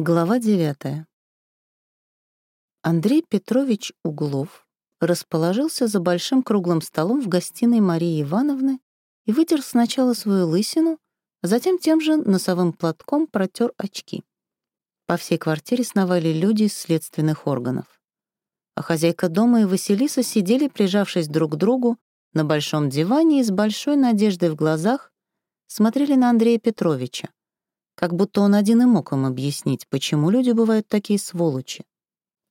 Глава 9. Андрей Петрович Углов расположился за большим круглым столом в гостиной Марии Ивановны и вытер сначала свою лысину, а затем тем же носовым платком протер очки. По всей квартире сновали люди из следственных органов. А хозяйка дома и Василиса сидели, прижавшись друг к другу, на большом диване и с большой надеждой в глазах смотрели на Андрея Петровича как будто он один и мог им объяснить, почему люди бывают такие сволочи.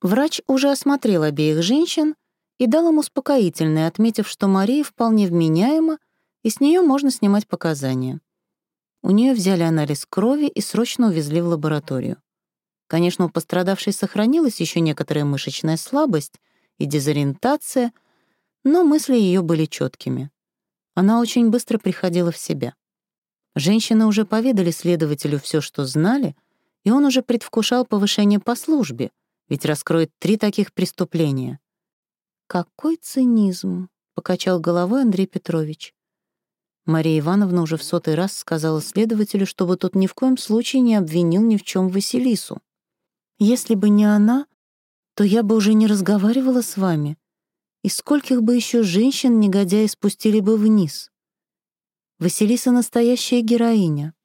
Врач уже осмотрел обеих женщин и дал им успокоительное, отметив, что Мария вполне вменяема, и с нее можно снимать показания. У нее взяли анализ крови и срочно увезли в лабораторию. Конечно, у пострадавшей сохранилась еще некоторая мышечная слабость и дезориентация, но мысли ее были четкими. Она очень быстро приходила в себя. Женщины уже поведали следователю все, что знали, и он уже предвкушал повышение по службе, ведь раскроет три таких преступления. «Какой цинизм!» — покачал головой Андрей Петрович. Мария Ивановна уже в сотый раз сказала следователю, чтобы тот ни в коем случае не обвинил ни в чем Василису. «Если бы не она, то я бы уже не разговаривала с вами. И скольких бы еще женщин негодяи спустили бы вниз?» Василиса — настоящая героиня.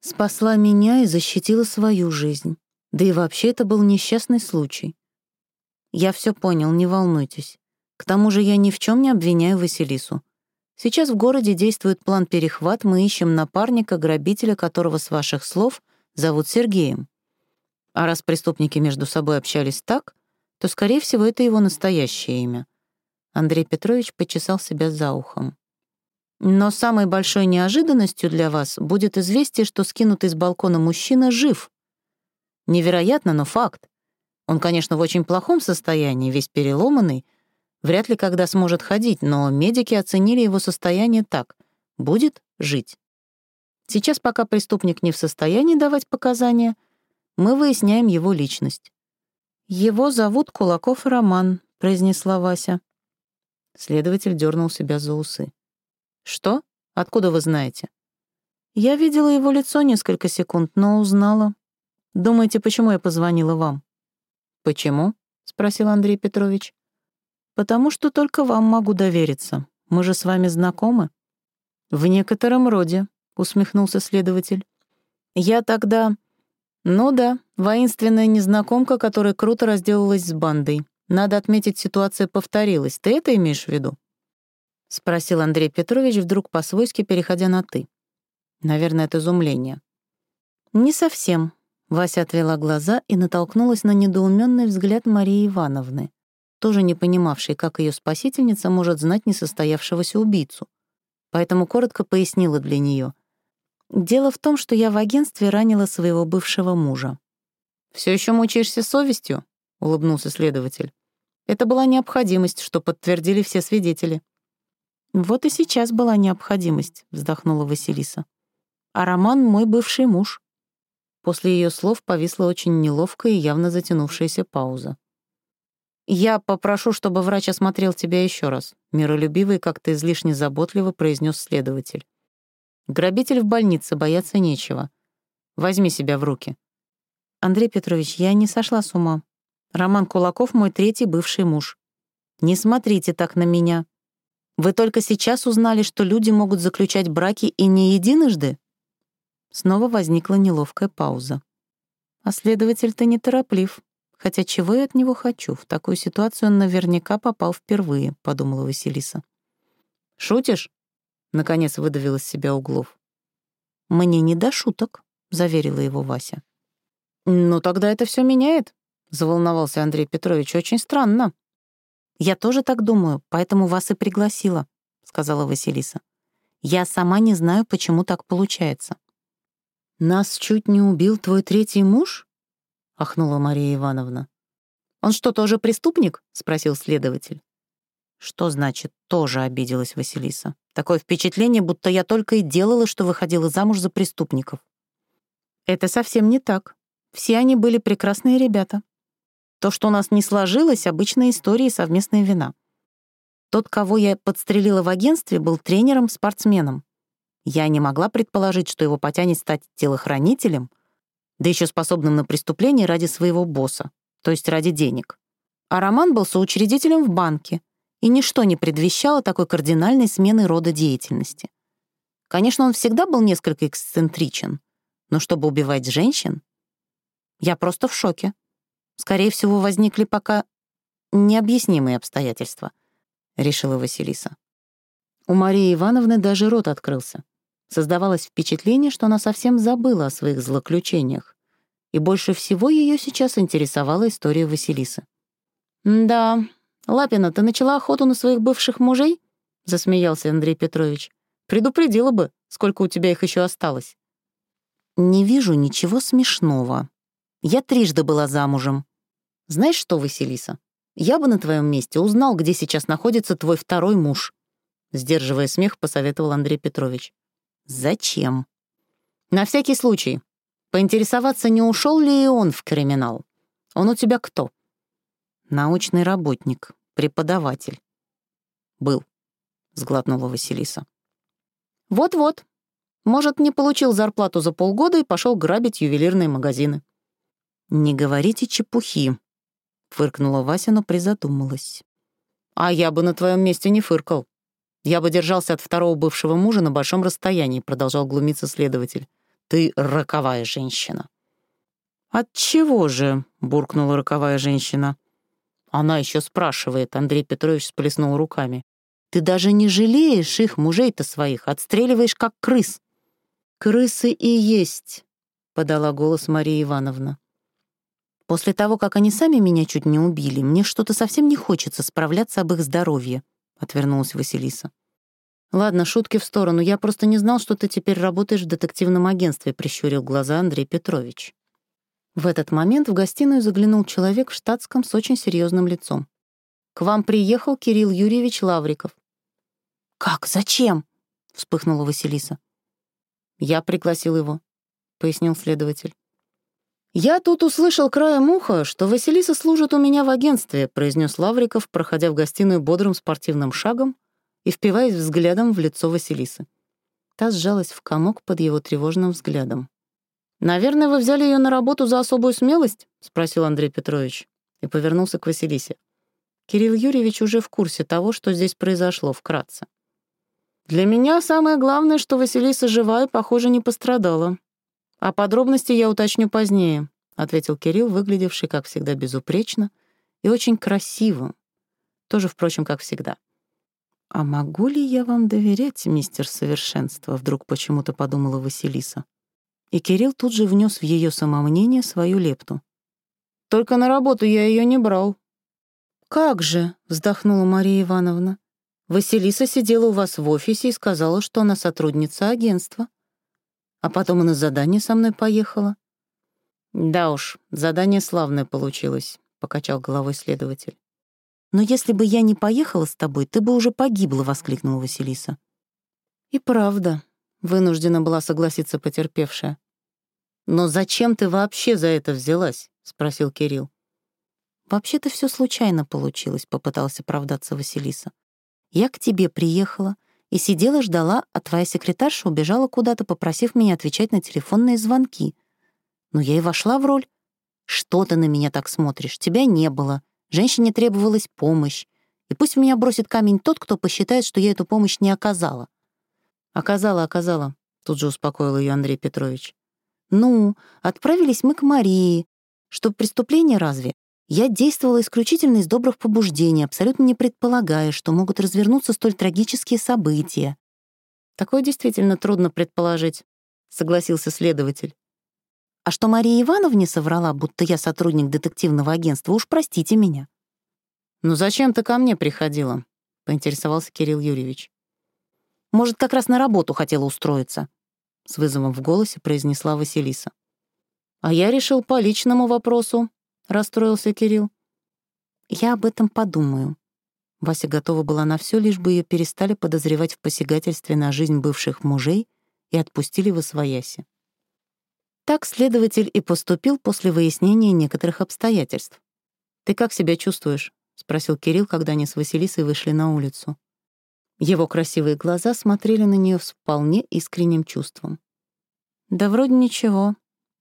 Спасла меня и защитила свою жизнь. Да и вообще это был несчастный случай. Я все понял, не волнуйтесь. К тому же я ни в чем не обвиняю Василису. Сейчас в городе действует план перехват, мы ищем напарника, грабителя, которого, с ваших слов, зовут Сергеем. А раз преступники между собой общались так, то, скорее всего, это его настоящее имя. Андрей Петрович почесал себя за ухом. Но самой большой неожиданностью для вас будет известие, что скинутый с балкона мужчина жив. Невероятно, но факт. Он, конечно, в очень плохом состоянии, весь переломанный, вряд ли когда сможет ходить, но медики оценили его состояние так — будет жить. Сейчас, пока преступник не в состоянии давать показания, мы выясняем его личность. «Его зовут Кулаков Роман», — произнесла Вася. Следователь дернул себя за усы. «Что? Откуда вы знаете?» «Я видела его лицо несколько секунд, но узнала. Думаете, почему я позвонила вам?» «Почему?» — спросил Андрей Петрович. «Потому что только вам могу довериться. Мы же с вами знакомы». «В некотором роде», — усмехнулся следователь. «Я тогда...» «Ну да, воинственная незнакомка, которая круто разделалась с бандой. Надо отметить, ситуация повторилась. Ты это имеешь в виду?» — спросил Андрей Петрович, вдруг по-свойски переходя на «ты». Наверное, это изумление. «Не совсем», — Вася отвела глаза и натолкнулась на недоуменный взгляд Марии Ивановны, тоже не понимавшей, как ее спасительница может знать несостоявшегося убийцу. Поэтому коротко пояснила для нее. «Дело в том, что я в агентстве ранила своего бывшего мужа». Все еще мучаешься совестью?» — улыбнулся следователь. «Это была необходимость, что подтвердили все свидетели». «Вот и сейчас была необходимость», — вздохнула Василиса. «А Роман — мой бывший муж». После ее слов повисла очень неловкая и явно затянувшаяся пауза. «Я попрошу, чтобы врач осмотрел тебя еще раз», — миролюбивый как-то излишне заботливо произнес следователь. «Грабитель в больнице, бояться нечего. Возьми себя в руки». «Андрей Петрович, я не сошла с ума. Роман Кулаков — мой третий бывший муж. Не смотрите так на меня», вы только сейчас узнали, что люди могут заключать браки и не единожды?» Снова возникла неловкая пауза. А следователь-то нетороплив. Хотя чего я от него хочу? В такую ситуацию он наверняка попал впервые, подумала Василиса. «Шутишь?» — наконец выдавил из себя Углов. «Мне не до шуток», — заверила его Вася. «Ну, тогда это все меняет», — заволновался Андрей Петрович. «Очень странно». «Я тоже так думаю, поэтому вас и пригласила», — сказала Василиса. «Я сама не знаю, почему так получается». «Нас чуть не убил твой третий муж?» — ахнула Мария Ивановна. «Он что, тоже преступник?» — спросил следователь. «Что значит «тоже» обиделась Василиса? Такое впечатление, будто я только и делала, что выходила замуж за преступников». «Это совсем не так. Все они были прекрасные ребята. То, что у нас не сложилось, — обычная история и совместная вина. Тот, кого я подстрелила в агентстве, был тренером-спортсменом. Я не могла предположить, что его потянет стать телохранителем, да еще способным на преступление ради своего босса, то есть ради денег. А Роман был соучредителем в банке, и ничто не предвещало такой кардинальной смены рода деятельности. Конечно, он всегда был несколько эксцентричен, но чтобы убивать женщин, я просто в шоке. Скорее всего, возникли пока необъяснимые обстоятельства, решила Василиса. У Марии Ивановны даже рот открылся. Создавалось впечатление, что она совсем забыла о своих злоключениях, и больше всего ее сейчас интересовала история Василисы. «Да, Лапина, ты начала охоту на своих бывших мужей?» — засмеялся Андрей Петрович. Предупредила бы, сколько у тебя их еще осталось. Не вижу ничего смешного. Я трижды была замужем. Знаешь что, Василиса, я бы на твоем месте узнал, где сейчас находится твой второй муж. Сдерживая смех, посоветовал Андрей Петрович. Зачем? На всякий случай. Поинтересоваться, не ушел ли и он в криминал. Он у тебя кто? Научный работник, преподаватель. Был, сглотнула Василиса. Вот-вот. Может, не получил зарплату за полгода и пошел грабить ювелирные магазины. «Не говорите чепухи», — фыркнула Вася, но призадумалась. «А я бы на твоем месте не фыркал. Я бы держался от второго бывшего мужа на большом расстоянии», — продолжал глумиться следователь. «Ты роковая женщина». «От чего же?» — буркнула роковая женщина. Она еще спрашивает, Андрей Петрович сплеснул руками. Ты даже не жалеешь их, мужей-то своих, отстреливаешь как крыс». «Крысы и есть», — подала голос Мария Ивановна. «После того, как они сами меня чуть не убили, мне что-то совсем не хочется справляться об их здоровье», — отвернулась Василиса. «Ладно, шутки в сторону. Я просто не знал, что ты теперь работаешь в детективном агентстве», — прищурил глаза Андрей Петрович. В этот момент в гостиную заглянул человек в штатском с очень серьезным лицом. «К вам приехал Кирилл Юрьевич Лавриков. «Как? Зачем?» — вспыхнула Василиса. «Я пригласил его», — пояснил следователь. «Я тут услышал краем уха, что Василиса служит у меня в агентстве», — произнес Лавриков, проходя в гостиную бодрым спортивным шагом и впиваясь взглядом в лицо Василисы. Та сжалась в комок под его тревожным взглядом. «Наверное, вы взяли ее на работу за особую смелость?» — спросил Андрей Петрович и повернулся к Василисе. Кирилл Юрьевич уже в курсе того, что здесь произошло, вкратце. Для меня самое главное, что Василиса жива и, похоже, не пострадала. А подробности я уточню позднее, ответил Кирилл, выглядевший, как всегда, безупречно и очень красиво. Тоже, впрочем, как всегда. «А могу ли я вам доверять, мистер Совершенство?» — вдруг почему-то подумала Василиса. И Кирилл тут же внес в ее самомнение свою лепту. «Только на работу я ее не брал». «Как же?» — вздохнула Мария Ивановна. Василиса сидела у вас в офисе и сказала, что она сотрудница агентства. А потом и на задание со мной поехала. Да уж, задание славное получилось, покачал головой следователь. Но если бы я не поехала с тобой, ты бы уже погибла, воскликнула Василиса. И правда, вынуждена была согласиться потерпевшая. Но зачем ты вообще за это взялась? спросил Кирилл. Вообще-то все случайно получилось, попытался оправдаться Василиса. Я к тебе приехала и сидела ждала, а твоя секретарша убежала куда-то, попросив меня отвечать на телефонные звонки. Ну, я и вошла в роль. Что ты на меня так смотришь? Тебя не было. Женщине требовалась помощь. И пусть в меня бросит камень тот, кто посчитает, что я эту помощь не оказала. Оказала, оказала, тут же успокоил ее Андрей Петрович. Ну, отправились мы к Марии. Что преступление разве? Я действовала исключительно из добрых побуждений, абсолютно не предполагая, что могут развернуться столь трагические события. Такое действительно трудно предположить, согласился следователь. А что Мария Ивановне соврала, будто я сотрудник детективного агентства, уж простите меня. «Ну зачем ты ко мне приходила?» — поинтересовался Кирилл Юрьевич. «Может, как раз на работу хотела устроиться?» — с вызовом в голосе произнесла Василиса. «А я решил по личному вопросу», расстроился Кирилл. «Я об этом подумаю». Вася готова была на все, лишь бы ее перестали подозревать в посягательстве на жизнь бывших мужей и отпустили в освояси. Так следователь и поступил после выяснения некоторых обстоятельств. «Ты как себя чувствуешь?» — спросил Кирилл, когда они с Василисой вышли на улицу. Его красивые глаза смотрели на нее с вполне искренним чувством. «Да вроде ничего.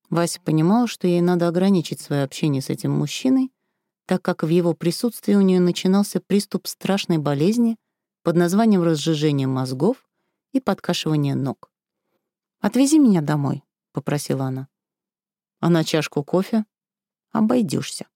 Вася понимала, что ей надо ограничить свое общение с этим мужчиной, так как в его присутствии у нее начинался приступ страшной болезни под названием разжижение мозгов и подкашивание ног. «Отвези меня домой», — попросила она. «А на чашку кофе?» «Обойдешься».